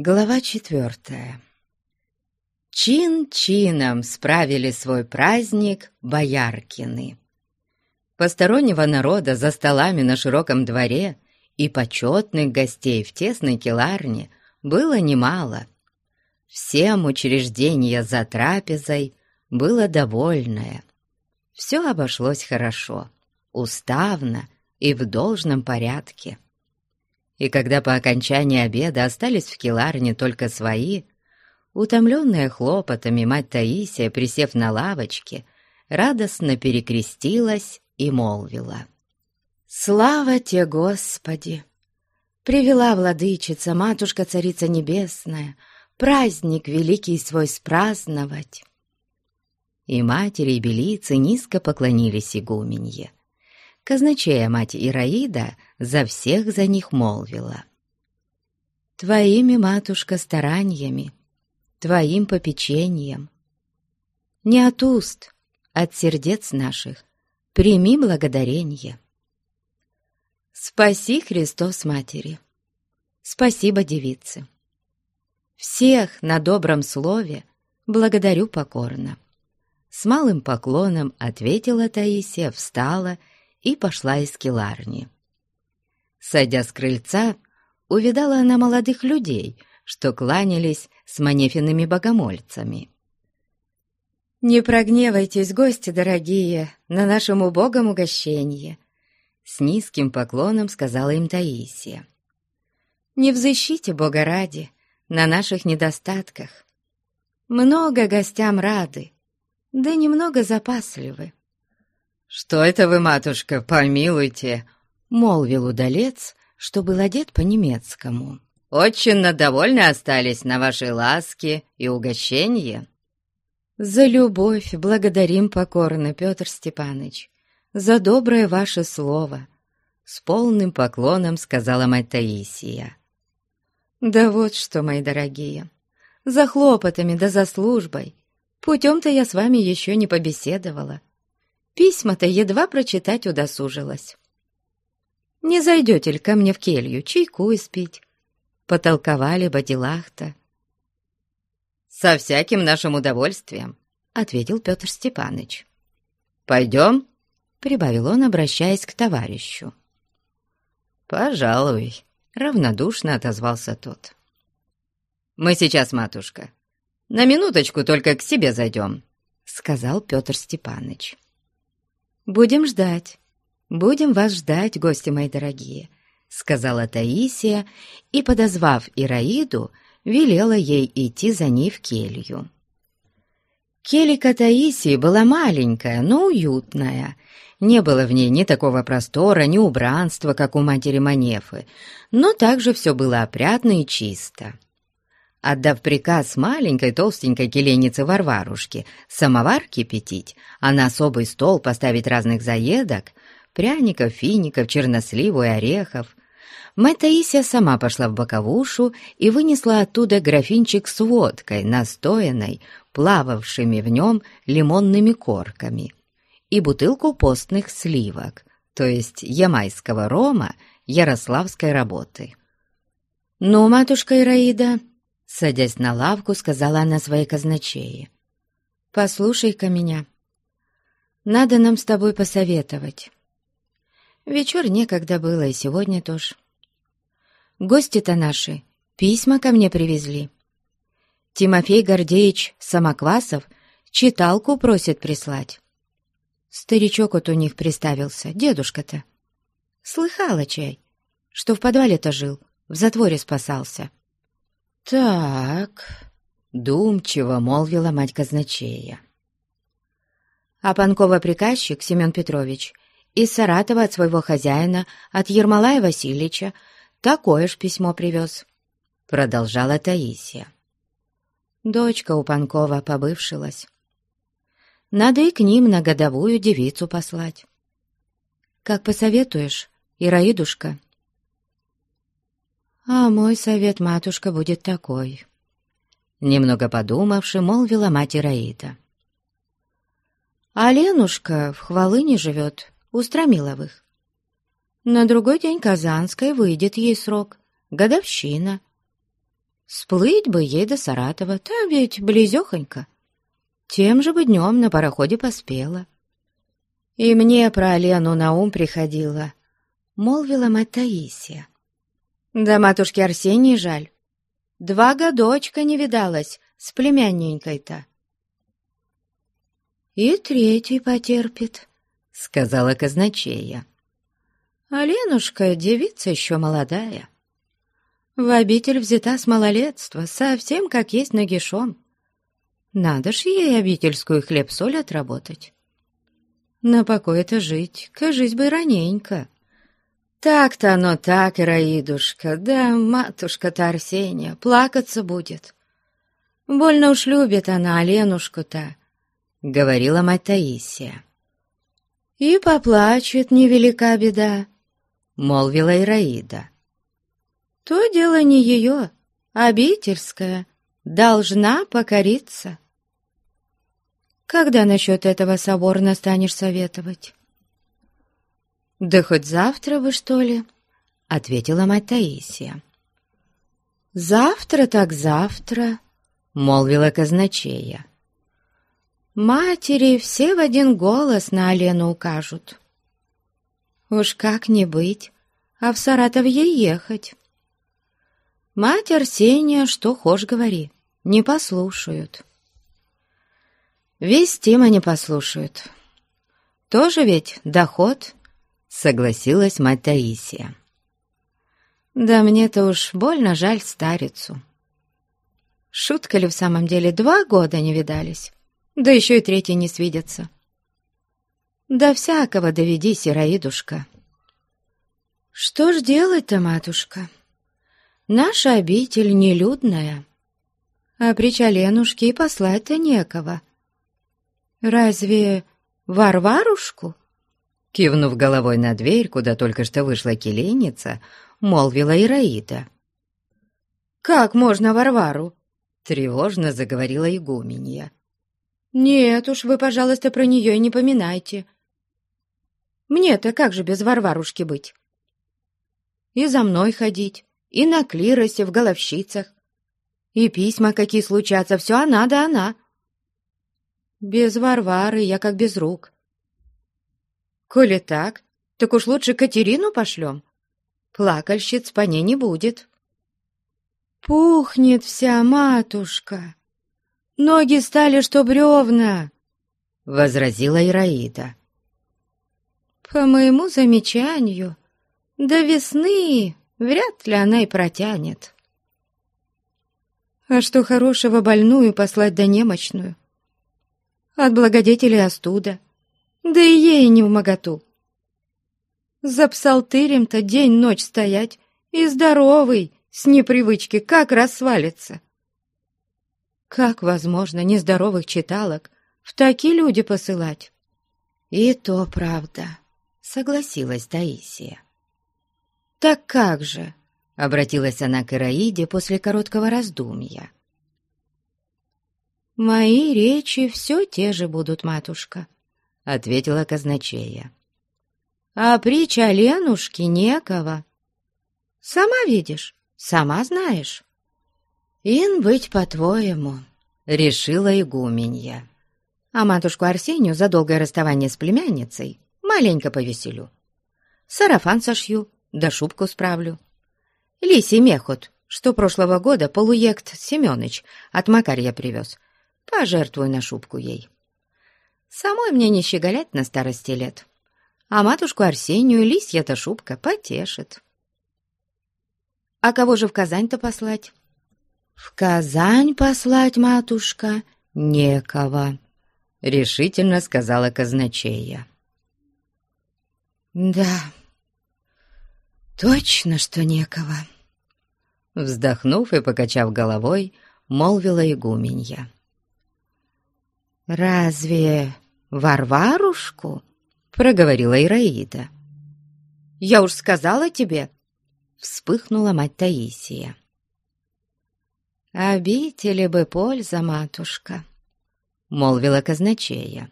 Глава четвертая. Чин-чином справили свой праздник Бояркины. Постороннего народа за столами на широком дворе и почетных гостей в тесной келарне было немало. Всем учреждение за трапезой было довольное. Все обошлось хорошо, уставно и в должном порядке и когда по окончании обеда остались в келарне только свои, утомленная хлопотами мать Таисия, присев на лавочке, радостно перекрестилась и молвила. «Слава тебе, Господи! Привела владычица, матушка-царица небесная, праздник великий свой спраздновать!» И матери и белицы низко поклонились игуменье. Казначея мать Ираида за всех за них молвила. «Твоими, матушка, стараниями, твоим попечением, не от уст, от сердец наших, прими благодарение. Спаси, Христос, Матери, спасибо, девицы. Всех на добром слове благодарю покорно». С малым поклоном ответила Таисия, встала и пошла из келарни. Сойдя с крыльца, увидала она молодых людей, что кланялись с манефиными богомольцами. «Не прогневайтесь, гости дорогие, на нашем убогом угощенье!» С низким поклоном сказала им Таисия. «Не взыщите Бога ради на наших недостатках. Много гостям рады, да немного запасливы. «Что это вы, матушка, помилуйте!» — молвил удалец, что был одет по-немецкому. «Очень довольны остались на вашей ласке и угощенье». «За любовь благодарим покорно, Петр Степаныч, за доброе ваше слово», — с полным поклоном сказала мать Таисия. «Да вот что, мои дорогие, за хлопотами да за службой, путем-то я с вами еще не побеседовала». Письма-то едва прочитать удосужилась. Не зайдете ли ко мне в келью чайку испить? Потолковали бы делах-то. «Со всяким нашим удовольствием», — ответил Петр Степаныч. «Пойдем?» — прибавил он, обращаясь к товарищу. «Пожалуй», — равнодушно отозвался тот. «Мы сейчас, матушка. На минуточку только к себе зайдем», — сказал Петр Степаныч. «Будем ждать, будем вас ждать, гости мои дорогие», — сказала Таисия и, подозвав Ираиду, велела ей идти за ней в келью. Келика Таисии была маленькая, но уютная. Не было в ней ни такого простора, ни убранства, как у матери Манефы, но также все было опрятно и чисто. Отдав приказ маленькой толстенькой келенице Варварушке самовар кипятить, а на особый стол поставить разных заедок, пряников, фиников, черносливу и орехов, мать Таисия сама пошла в боковушу и вынесла оттуда графинчик с водкой, настоянной, плававшими в нем лимонными корками, и бутылку постных сливок, то есть ямайского рома ярославской работы. «Ну, матушка Ираида», Садясь на лавку, сказала она своей казначее. «Послушай-ка меня. Надо нам с тобой посоветовать. Вечер некогда было, и сегодня тоже. Гости-то наши письма ко мне привезли. Тимофей Гордеевич Самоквасов читалку просит прислать. Старичок вот у них приставился, дедушка-то. Слыхала чай, что в подвале-то жил, в затворе спасался. «Так», — думчиво молвила мать казначея. А Панкова приказчик Семен Петрович из Саратова от своего хозяина, от Ермолая Васильевича, такое ж письмо привез, — продолжала Таисия. Дочка у Панкова побывшилась. Надо и к ним на годовую девицу послать. Как посоветуешь, Ираидушка?» «А мой совет, матушка, будет такой». Немного подумавши, молвила мать Ираида. «А Ленушка в Хвалыне живет, у Стромиловых. На другой день Казанской выйдет ей срок, годовщина. Сплыть бы ей до Саратова, там ведь близехонько. Тем же бы днем на пароходе поспела. И мне про Алену на ум приходило, молвила мать Таисия. Да матушке Арсении жаль. Два годочка не видалась с племянненькой-то. «И третий потерпит», — сказала казначея. «А Ленушка девица еще молодая. В обитель взята с малолетства, совсем как есть нагишом. Надо ж ей обительскую хлеб-соль отработать. На покой-то жить, кажись бы раненько». «Так-то оно так, Ираидушка, да матушка-то Арсения плакаться будет. Больно уж любит она Аленушку-то, — говорила мать Таисия. «И поплачет, невелика беда», — молвила Ираида. «То дело не ее, обительская, должна покориться». «Когда насчет этого соборно станешь советовать?» «Да хоть завтра вы, что ли?» — ответила мать Таисия. «Завтра так завтра», — молвила казначея. Матери все в один голос на Алену укажут. Уж как не быть, а в Саратов ей ехать. Мать Арсения, что хошь говори, не послушают. Весь Тима не послушают. Тоже ведь доход, согласилась мать Таисия. Да мне-то уж больно жаль старицу. Шутка ли в самом деле, два года не видались? да еще и третий не свидятся. Да всякого доведи, Сираидушка. Что ж делать-то, матушка? Наша обитель нелюдная, а при Чаленушке и послать-то некого. Разве Варварушку? Кивнув головой на дверь, куда только что вышла келейница, молвила Ираида. «Как можно Варвару?» — тревожно заговорила игуменья. «Нет уж, вы, пожалуйста, про нее и не поминайте. Мне-то как же без Варварушки быть? И за мной ходить, и на клиросе в головщицах, и письма какие случатся, все она да она. Без Варвары я как без рук. Коли так, так уж лучше Катерину пошлем. Плакальщиц по ней не будет. Пухнет вся матушка. Ноги стали, что бревна!» — возразила Ираида. «По моему замечанию, до весны вряд ли она и протянет. А что хорошего больную послать да немощную? От благодетелей остуда, да и ей не в моготу. За псалтырем-то день-ночь стоять, и здоровый, с непривычки, как рассвалится. Как возможно нездоровых читалок в такие люди посылать? И то правда, согласилась Таисия. Так как же? Обратилась она к Ираиде после короткого раздумья. «Мои речи все те же будут, матушка», — ответила казначея. «А притча Ленушки некого. Сама видишь, сама знаешь». «Ин быть по-твоему», — решила игуменья. «А матушку Арсению за долгое расставание с племянницей маленько повеселю. Сарафан сошью, да шубку справлю. Лисий мехот, что прошлого года полуект Семёныч от Макарья привез, пожертвую на шубку ей. Самой мне не щеголять на старости лет, а матушку Арсению лисья-то шубка потешит». «А кого же в Казань-то послать?» «В Казань послать, матушка, некого», — решительно сказала казначея. «Да, точно, что некого», — вздохнув и покачав головой, молвила игуменья. «Разве Варварушку?» — проговорила Ираида. «Я уж сказала тебе», — вспыхнула мать Таисия. «Обители бы польза, матушка», — молвила казначея.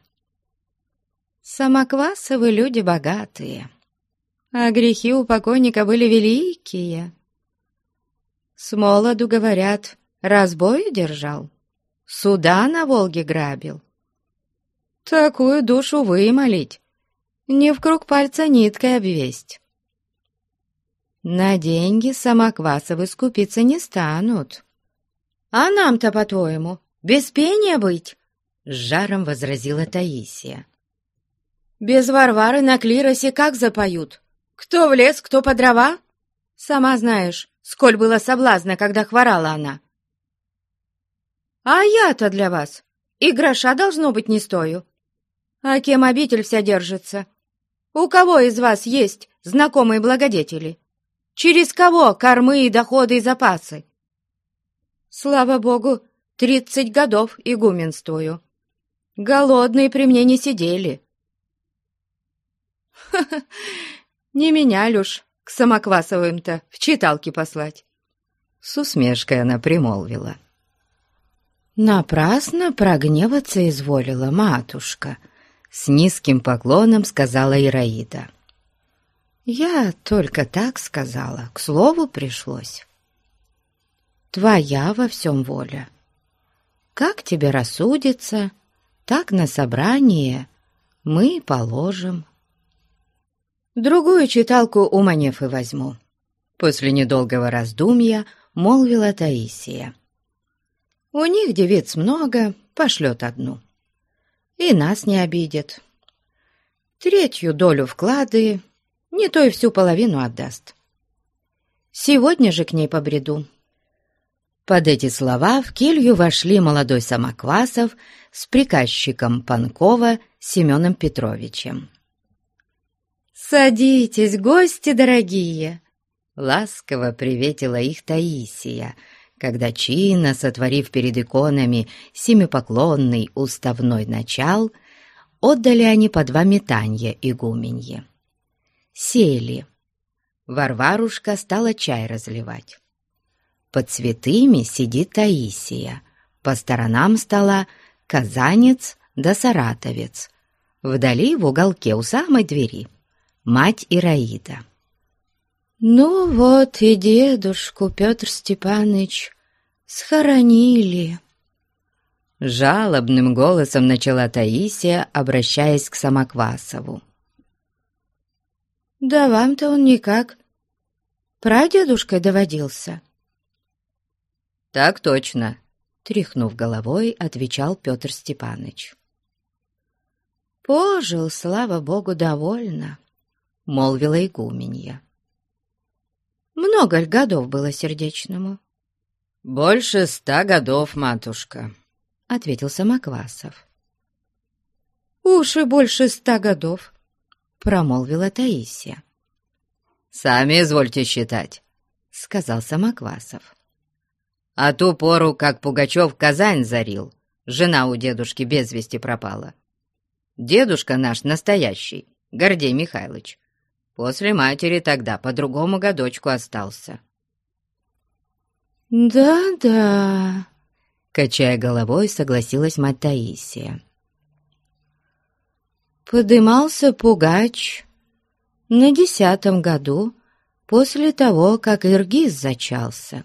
«Самоквасовы люди богатые, а грехи у покойника были великие. С молоду, говорят, разбой держал, суда на Волге грабил. Такую душу вымолить, не в круг пальца ниткой обвесть. На деньги Самоквасовы скупиться не станут. А нам-то, по-твоему, без пения быть? С жаром возразила Таисия. Без Варвары на клиросе как запоют? Кто в лес, кто по дрова? Сама знаешь, сколь было соблазна, когда хворала она. А я-то для вас и гроша должно быть не стою. А кем обитель вся держится? У кого из вас есть знакомые благодетели? Через кого кормы и доходы и запасы? Слава богу, тридцать годов игуменствую. Голодные при мне не сидели. Ха-ха, не меня, Люш, к Самоквасовым-то в читалки послать. С усмешкой она примолвила. Напрасно прогневаться изволила матушка — с низким поклоном сказала Ираида. «Я только так сказала, к слову пришлось. Твоя во всем воля. Как тебе рассудится, так на собрание мы положим». «Другую читалку у Манефы возьму», — после недолгого раздумья молвила Таисия. «У них девиц много, пошлет одну» и нас не обидит. Третью долю вклады, не то и всю половину отдаст. Сегодня же к ней побреду». Под эти слова в келью вошли молодой Самоквасов с приказчиком Панкова Семеном Петровичем. «Садитесь, гости дорогие!» Ласково приветила их Таисия, когда чинно, сотворив перед иконами семипоклонный уставной начал, отдали они по два метанья игуменье. Сели. Варварушка стала чай разливать. Под цветами сидит Таисия, по сторонам стола казанец да саратовец, вдали в уголке у самой двери мать Ираида. «Ну вот и дедушку Петр Степанович схоронили». Жалобным голосом начала Таисия, обращаясь к Самоквасову. «Да вам-то он никак прадедушкой доводился». «Так точно», — тряхнув головой, отвечал Петр Степанович. «Пожил, слава богу, довольно», — молвила игуменья. Много ли годов было сердечному?» «Больше ста годов, матушка», — ответил Самоквасов. «Уж и больше ста годов», — промолвила Таисия. «Сами извольте считать», — сказал Самоквасов. «А ту пору, как Пугачев Казань зарил, жена у дедушки без вести пропала. Дедушка наш настоящий, Гордей Михайлович, После матери тогда по другому годочку остался. «Да-да», — качая головой, согласилась мать Таисия. Подымался Пугач на десятом году после того, как Иргиз зачался.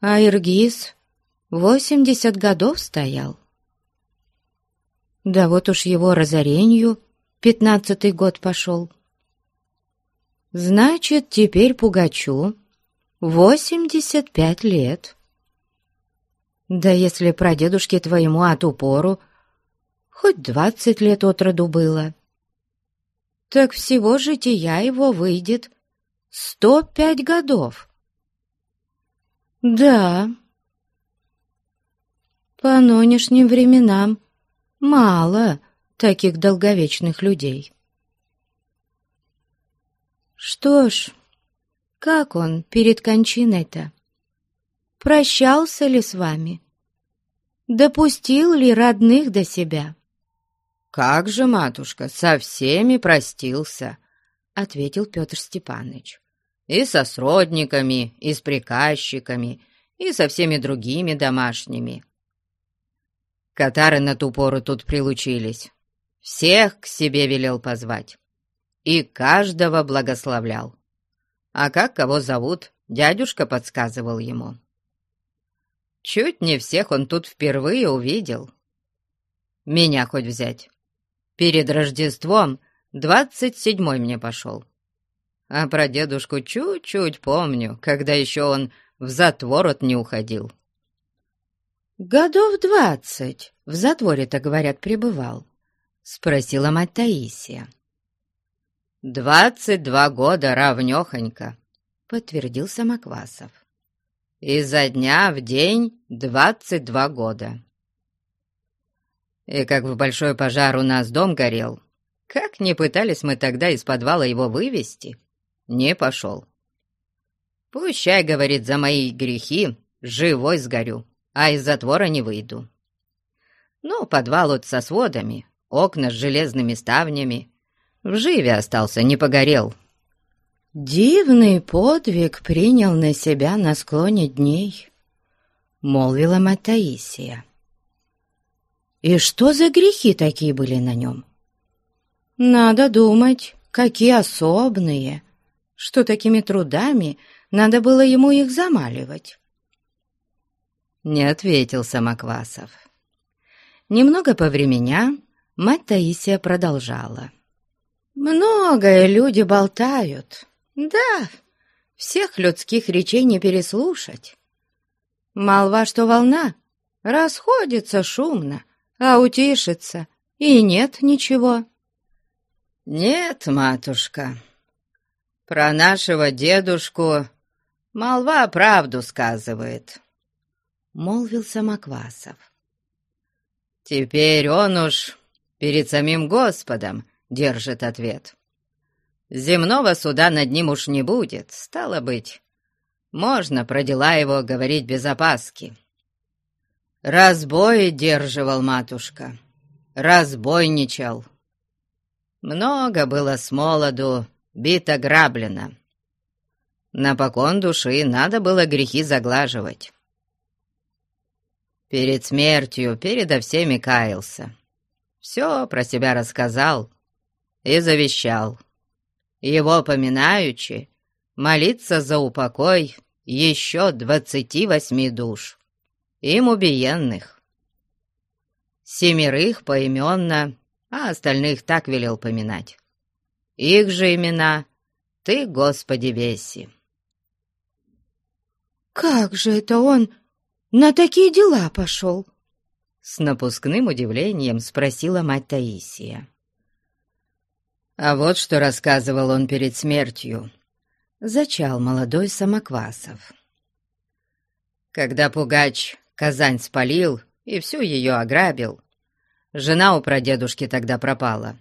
А Иргиз восемьдесят годов стоял. Да вот уж его разорению пятнадцатый год пошел. Значит, теперь Пугачу восемьдесят пять лет. Да если прадедушке твоему от упору хоть двадцать лет от роду было, так всего жития его выйдет сто пять годов. Да, по нынешним временам мало таких долговечных людей. Что ж, как он перед кончиной-то? Прощался ли с вами? Допустил ли родных до себя? «Как же, матушка, со всеми простился», — ответил Петр Степанович. «И со сродниками, и с приказчиками, и со всеми другими домашними. Катары на ту пору тут прилучились. Всех к себе велел позвать и каждого благословлял. А как кого зовут, дядюшка подсказывал ему. Чуть не всех он тут впервые увидел. Меня хоть взять. Перед Рождеством двадцать седьмой мне пошел. А про дедушку чуть-чуть помню, когда еще он в затвор от не уходил. «Годов двадцать в затворе-то, говорят, пребывал», — спросила мать Таисия. «Двадцать два года равнёхонько», — подтвердил Самоквасов. «Изо дня в день двадцать два года». И как в большой пожар у нас дом горел, как не пытались мы тогда из подвала его вывести, не пошел. Пущай, говорит, за мои грехи живой сгорю, а из затвора не выйду. Ну, подвал вот со сводами, окна с железными ставнями. В живе остался, не погорел. «Дивный подвиг принял на себя на склоне дней», — молвила мать Таисия. «И что за грехи такие были на нем?» «Надо думать, какие особные, что такими трудами надо было ему их замаливать». Не ответил Самоквасов. Немного повременя, мать Таисия продолжала. «Многое люди болтают. Да, всех людских речей не переслушать. Молва, что волна расходится шумно, а утишится, и нет ничего». «Нет, матушка, про нашего дедушку молва правду сказывает», — молвил Самоквасов. Теперь он уж перед самим Господом держит ответ. Земного суда над ним уж не будет, стало быть, можно про дела его говорить без опаски. Разбой держивал матушка, разбойничал. Много было с молоду бито граблено. На покон души надо было грехи заглаживать. Перед смертью передо всеми каялся. Все про себя рассказал и завещал. Его поминаючи, молиться за упокой еще двадцати восьми душ, им убиенных. Семерых поименно, а остальных так велел поминать. Их же имена ты, Господи, веси. «Как же это он на такие дела пошел?» С напускным удивлением спросила мать Таисия. А вот что рассказывал он перед смертью. Зачал молодой Самоквасов. Когда Пугач Казань спалил и всю ее ограбил, жена у прадедушки тогда пропала.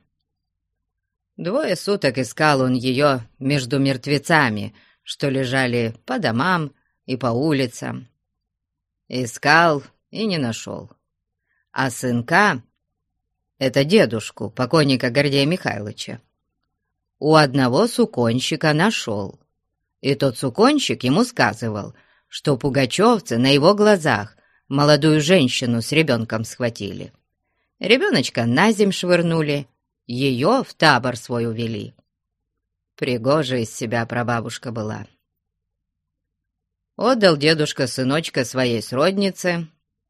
Двое суток искал он ее между мертвецами, что лежали по домам и по улицам. Искал и не нашел. А сынка, это дедушку, покойника Гордея Михайловича, у одного суконщика нашел. И тот суконщик ему сказывал, что пугачевцы на его глазах молодую женщину с ребенком схватили. Ребеночка на земь швырнули, ее в табор свой увели. Пригожая из себя прабабушка была. Отдал дедушка сыночка своей сроднице,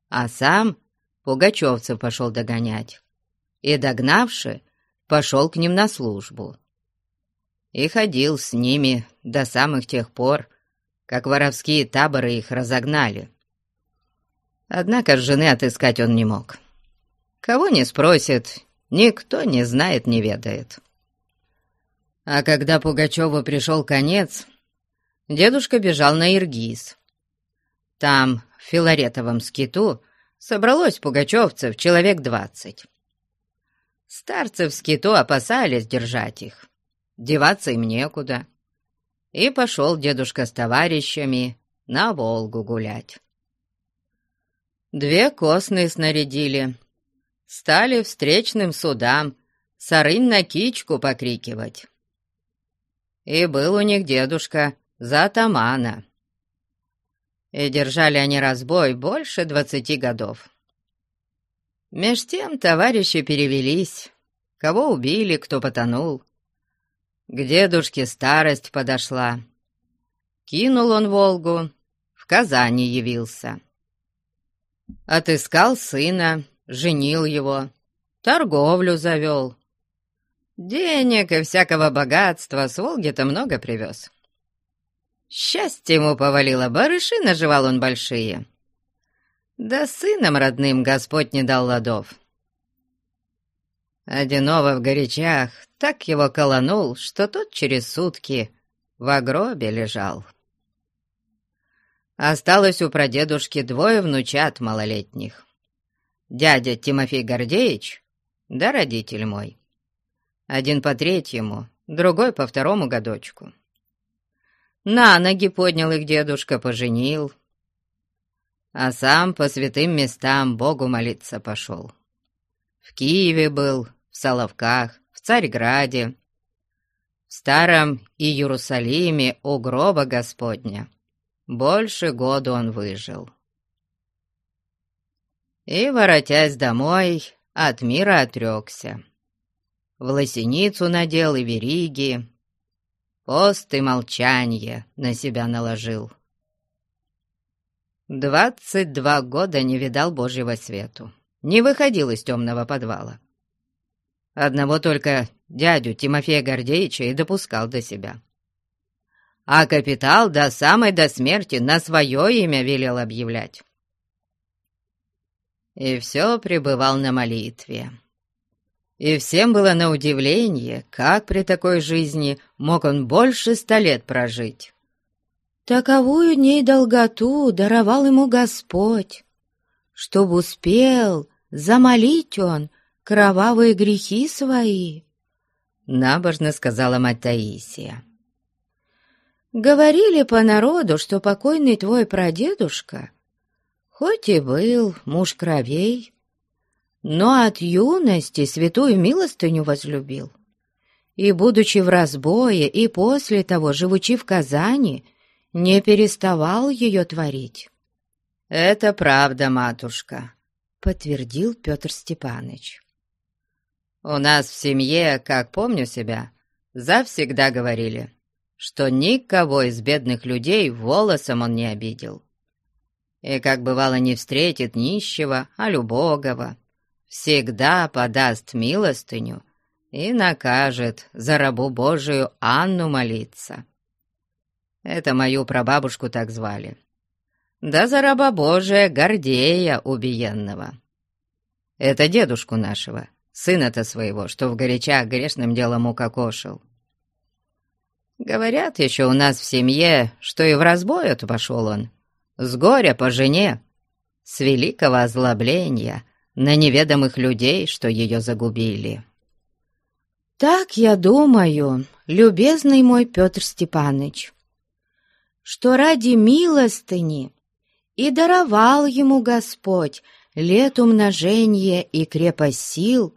а сам пугачевцев пошел догонять. И, догнавши, пошел к ним на службу. И ходил с ними до самых тех пор, как воровские таборы их разогнали. Однако жены отыскать он не мог. Кого не спросит, никто не знает, не ведает. А когда Пугачеву пришел конец, дедушка бежал на Иргиз. Там, в Филаретовом скиту, собралось пугачевцев человек двадцать. Старцы в скиту опасались держать их, деваться им некуда. И пошел дедушка с товарищами на Волгу гулять. Две костные снарядили, стали встречным судам сарынь на кичку покрикивать. И был у них дедушка за атамана. И держали они разбой больше двадцати годов. Меж тем товарищи перевелись, кого убили, кто потонул. К дедушке старость подошла. Кинул он Волгу, в Казани явился. Отыскал сына, женил его, торговлю завел. Денег и всякого богатства с Волги-то много привез. Счастье ему повалило, барыши наживал он большие. Да сыном родным Господь не дал ладов. Одиново в горячах так его колонул, что тот через сутки в гробе лежал. Осталось у прадедушки двое внучат малолетних. Дядя Тимофей Гордеевич, да родитель мой. Один по третьему, другой по второму годочку. На ноги поднял их дедушка, поженил, а сам по святым местам Богу молиться пошел. В Киеве был, в Соловках, в Царьграде, в Старом Иерусалиме у гроба Господня. Больше года он выжил. И, воротясь домой, от мира отрекся. В лосиницу надел и вериги, пост и молчанье на себя наложил. Двадцать два года не видал Божьего свету, не выходил из темного подвала. Одного только дядю Тимофея Гордеевича и допускал до себя. А капитал до самой до смерти на свое имя велел объявлять. И все пребывал на молитве. И всем было на удивление, как при такой жизни мог он больше ста лет прожить. Таковую дней долготу даровал ему Господь, чтобы успел замолить он кровавые грехи свои, — набожно сказала мать Таисия. Говорили по народу, что покойный твой прадедушка, хоть и был муж кровей, но от юности святую милостыню возлюбил. И, будучи в разбое, и после того, живучи в Казани, не переставал ее творить. «Это правда, матушка», — подтвердил Петр Степаныч. «У нас в семье, как помню себя, завсегда говорили, что никого из бедных людей волосом он не обидел. И, как бывало, не встретит нищего, а любогого, всегда подаст милостыню и накажет за рабу Божию Анну молиться. Это мою прабабушку так звали. Да за раба Божия Гордея убиенного. Это дедушку нашего, сына-то своего, что в горячах грешным делом укокошил. Говорят еще у нас в семье, что и в разбой пошел он, с горя по жене, с великого озлобления на неведомых людей, что ее загубили. «Так я думаю, любезный мой Петр Степаныч, что ради милостыни и даровал ему Господь лет умножения и крепость сил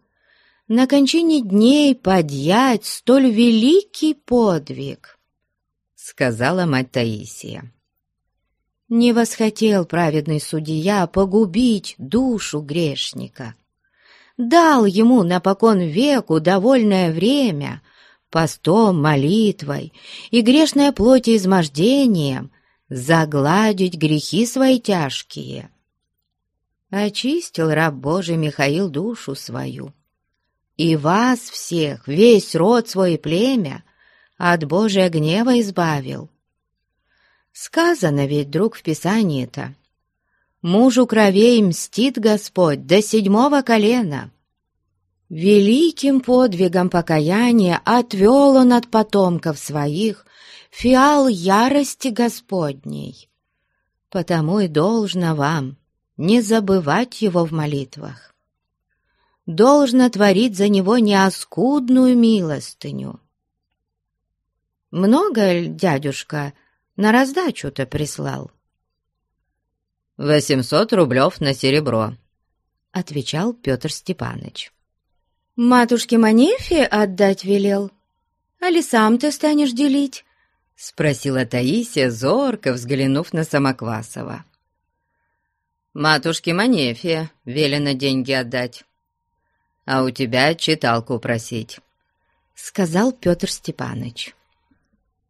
на кончине дней подъять столь великий подвиг, — сказала мать Таисия. Не восхотел праведный судья погубить душу грешника. Дал ему напокон веку довольное время — постом, молитвой и грешной плоти измождением загладить грехи свои тяжкие. Очистил раб Божий Михаил душу свою, и вас всех, весь род свой племя, от Божия гнева избавил. Сказано ведь, друг, в Писании-то, «Мужу кровей мстит Господь до седьмого колена». Великим подвигом покаяния отвел он от потомков своих фиал ярости Господней. Потому и должно вам не забывать его в молитвах. Должно творить за него неоскудную милостыню. Много дядюшка на раздачу-то прислал? «Восемьсот рублев на серебро», — отвечал Петр Степаныч. «Матушке Манефе отдать велел? Али сам ты станешь делить?» — спросила Таисия, зорко взглянув на Самоквасова. «Матушке Манефе велено деньги отдать, а у тебя читалку просить», — сказал Петр Степаныч.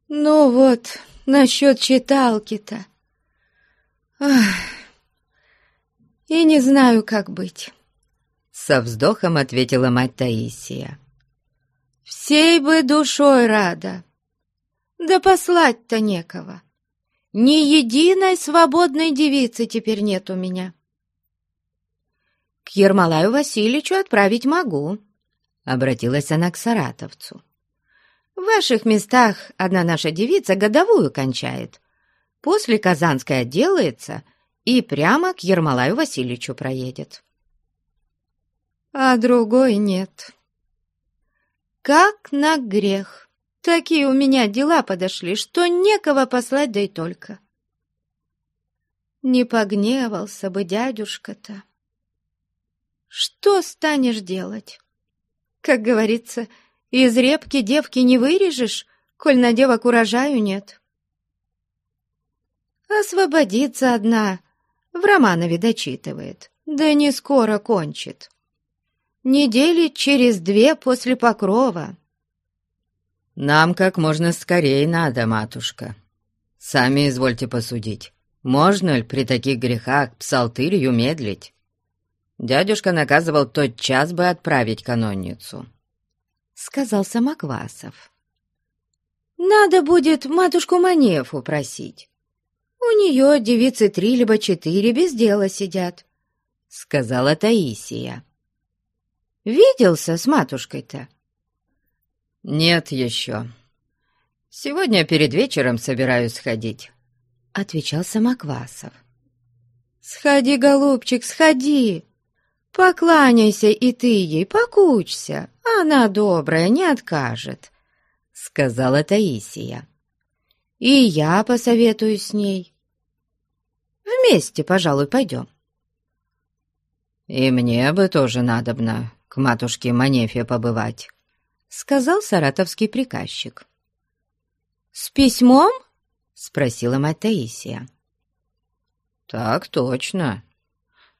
«Ну вот, насчет читалки-то? И не знаю, как быть. Со вздохом ответила мать Таисия. Всей бы душой рада. Да послать-то некого. Ни единой свободной девицы теперь нет у меня. К Ермолаю Васильевичу отправить могу, обратилась она к саратовцу. В ваших местах одна наша девица годовую кончает. После Казанской отделается и прямо к Ермолаю Васильевичу проедет. А другой нет. Как на грех. Такие у меня дела подошли, что некого послать, да и только. Не погневался бы дядюшка-то. Что станешь делать? Как говорится, из репки девки не вырежешь, коль на девок урожаю нет. Освободиться одна, в Романове дочитывает, да не скоро кончит. Недели через две после покрова. «Нам как можно скорее надо, матушка. Сами извольте посудить, можно ли при таких грехах псалтырью медлить? Дядюшка наказывал тот час бы отправить канонницу», — сказал Самоквасов. «Надо будет матушку Манефу просить. У нее девицы три либо четыре без дела сидят», — сказала Таисия. «Виделся с матушкой-то?» «Нет еще. Сегодня перед вечером собираюсь сходить», — отвечал Самоквасов. «Сходи, голубчик, сходи. Покланяйся и ты ей, покучься. Она добрая, не откажет», — сказала Таисия. «И я посоветую с ней. Вместе, пожалуй, пойдем». «И мне бы тоже надобно к матушке Манефе побывать», сказал саратовский приказчик. «С письмом?» — спросила мать Таисия. «Так точно.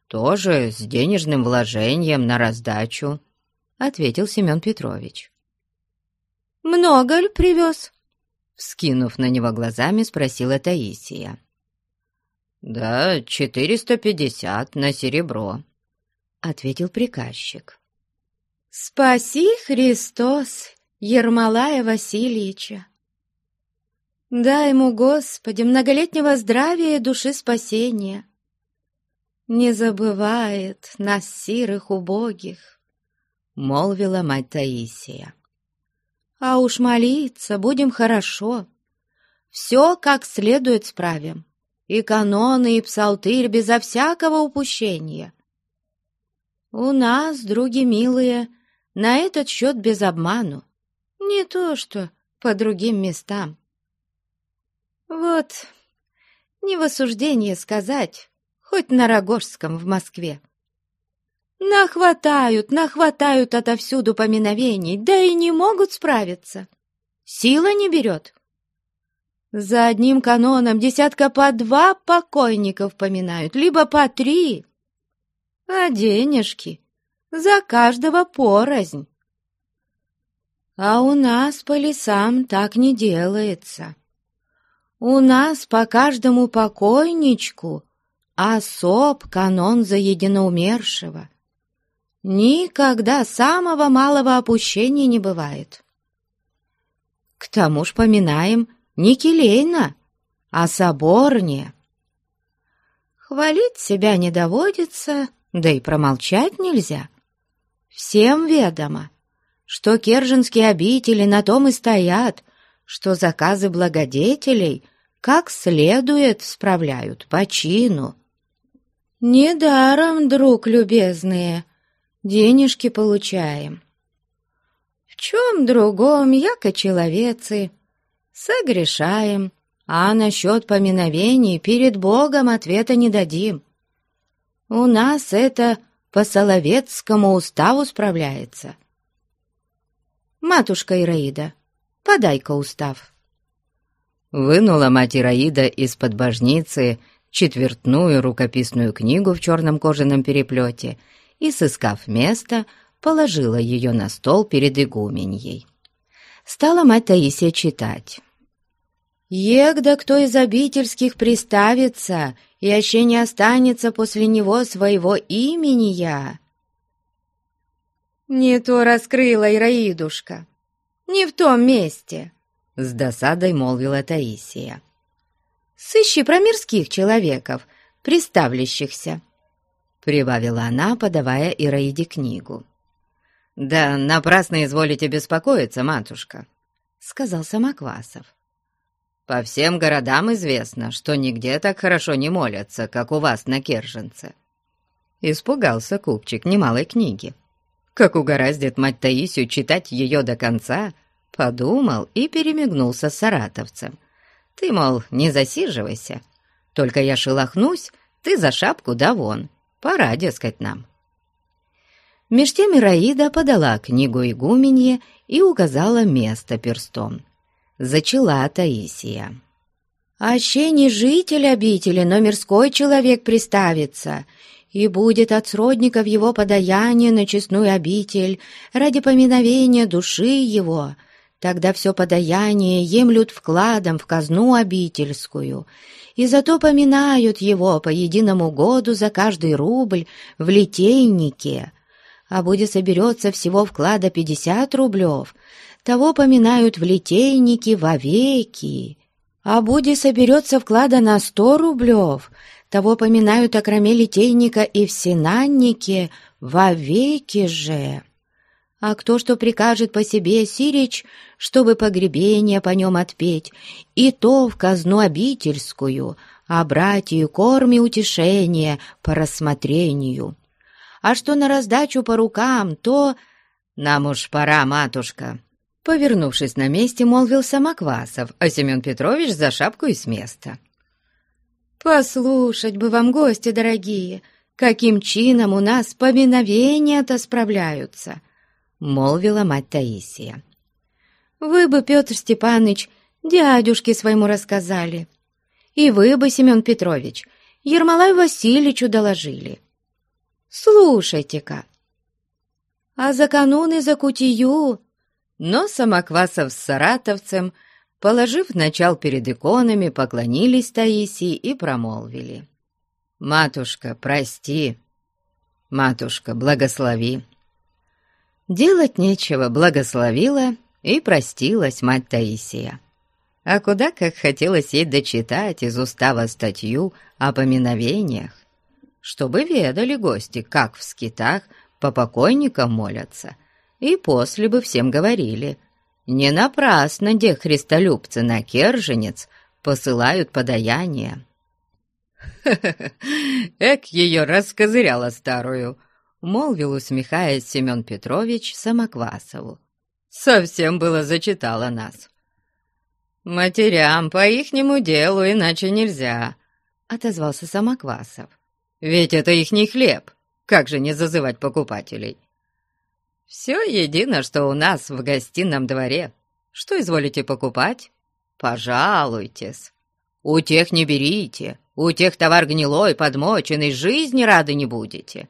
Тоже с денежным вложением на раздачу», — ответил Семен Петрович. «Много ли привез?» — вскинув на него глазами, спросила Таисия. «Да, четыреста пятьдесят на серебро», — ответил приказчик. Спаси, Христос, Ермолая Васильевича! Дай ему, Господи, многолетнего здравия и души спасения. Не забывает нас, сирых убогих, — молвила мать Таисия. А уж молиться будем хорошо, все как следует справим, и каноны, и псалтырь безо всякого упущения. У нас, други милые, — на этот счет без обману. Не то что по другим местам. Вот, не в осуждение сказать, хоть на Рогожском в Москве. Нахватают, нахватают отовсюду поминовений, да и не могут справиться. Сила не берет. За одним каноном десятка по два покойников поминают, либо по три. А денежки за каждого порознь. А у нас по лесам так не делается. У нас по каждому покойничку особ канон за единоумершего. Никогда самого малого опущения не бывает. К тому ж поминаем не келейно, а соборнее. Хвалить себя не доводится, да и промолчать нельзя. Всем ведомо, что керженские обители на том и стоят, что заказы благодетелей как следует справляют по чину. Недаром, друг любезные, денежки получаем. В чем другом, яко человецы, согрешаем, а насчет поминовений перед Богом ответа не дадим. У нас это по Соловецкому уставу справляется. Матушка Ираида, подай-ка устав. Вынула мать Ираида из-под божницы четвертную рукописную книгу в черном кожаном переплете и, сыскав место, положила ее на стол перед игуменьей. Стала мать Таисия читать. Егда кто из обительских приставится, и еще не останется после него своего имени я. Не то раскрыла Ираидушка, не в том месте, — с досадой молвила Таисия. Сыщи про мирских человеков, приставлящихся, — прибавила она, подавая Ираиде книгу. «Да напрасно изволите беспокоиться, матушка», — сказал Самоквасов. «По всем городам известно, что нигде так хорошо не молятся, как у вас на Керженце». Испугался купчик немалой книги. Как угораздит мать Таисию читать ее до конца, подумал и перемигнулся с саратовцем. «Ты, мол, не засиживайся, только я шелохнусь, ты за шапку да вон, пора, дескать, нам». Меж тем Ираида подала книгу игуменье и указала место перстом. Зачала Таисия. «Аще не житель обители, но мирской человек приставится, и будет от сродников его подаяние на честную обитель ради поминовения души его, тогда все подаяние емлют вкладом в казну обительскую, и зато поминают его по единому году за каждый рубль в литейнике, а будет соберется всего вклада пятьдесят рублев, того поминают в литейнике вовеки. А будет соберется вклада на сто рублев, того поминают окроме литейника и в синаннике вовеки же. А кто что прикажет по себе сирич, чтобы погребение по нем отпеть, и то в казну обительскую, а братью корми утешение по рассмотрению а что на раздачу по рукам, то... Нам уж пора, матушка!» Повернувшись на месте, молвил Самоквасов, а Семен Петрович за шапку и с места. «Послушать бы вам, гости дорогие, каким чином у нас поминовения-то справляются!» — молвила мать Таисия. «Вы бы, Петр Степанович, дядюшке своему рассказали, и вы бы, Семен Петрович, Ермолаю Васильевичу доложили. Слушайте-ка, а за кануны за кутию...» Но Самоквасов с саратовцем, положив начал перед иконами, поклонились Таисии и промолвили. «Матушка, прости! Матушка, благослови!» Делать нечего, благословила и простилась мать Таисия. А куда как хотелось ей дочитать из устава статью о поминовениях чтобы ведали гости, как в скитах по покойникам молятся, и после бы всем говорили, не напрасно где христолюбцы на Керженец посылают подаяние. Эк, ее раскозыряла старую!» — молвил, усмехаясь Семен Петрович Самоквасову. «Совсем было зачитала нас». «Матерям по ихнему делу иначе нельзя», — отозвался Самоквасов. Ведь это их не хлеб. Как же не зазывать покупателей? Все едино, что у нас в гостином дворе. Что изволите покупать? Пожалуйтесь. У тех не берите, у тех товар гнилой, подмоченный, жизни рады не будете.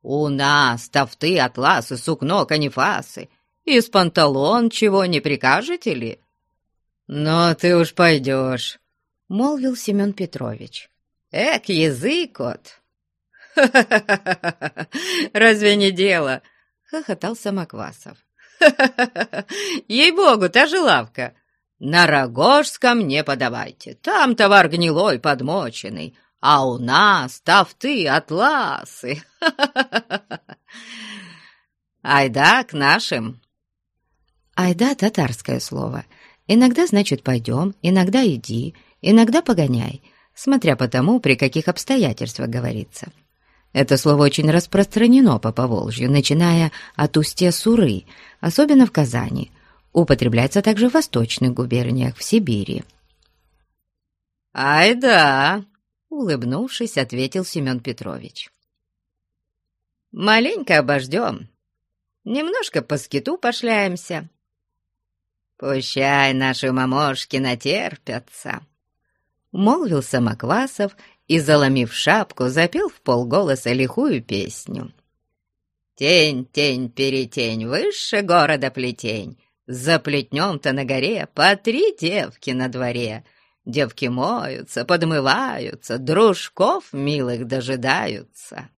У нас тофты, атласы, сукно, канифасы. Из панталон чего не прикажете ли? Но ты уж пойдешь, — молвил Семен Петрович. Эк, язык от! Разве не дело? Хохотал Самоквасов. Ей-богу, та же лавка. На Рогожском не подавайте, там товар гнилой, подмоченный, а у нас тафты, атласы. Айда к нашим. Айда — татарское слово. Иногда значит «пойдем», иногда «иди», иногда «погоняй», смотря по тому, при каких обстоятельствах говорится. Это слово очень распространено по Поволжью, начиная от устья Суры, особенно в Казани. Употребляется также в восточных губерниях, в Сибири. «Ай да!» — улыбнувшись, ответил Семен Петрович. «Маленько обождем, немножко по скиту пошляемся. Пущай наши мамошки натерпятся!» молвил Самоквасов и, заломив шапку, запел в полголоса лихую песню. «Тень, тень, перетень, выше города плетень, за плетнем-то на горе по три девки на дворе, Девки моются, подмываются, дружков милых дожидаются.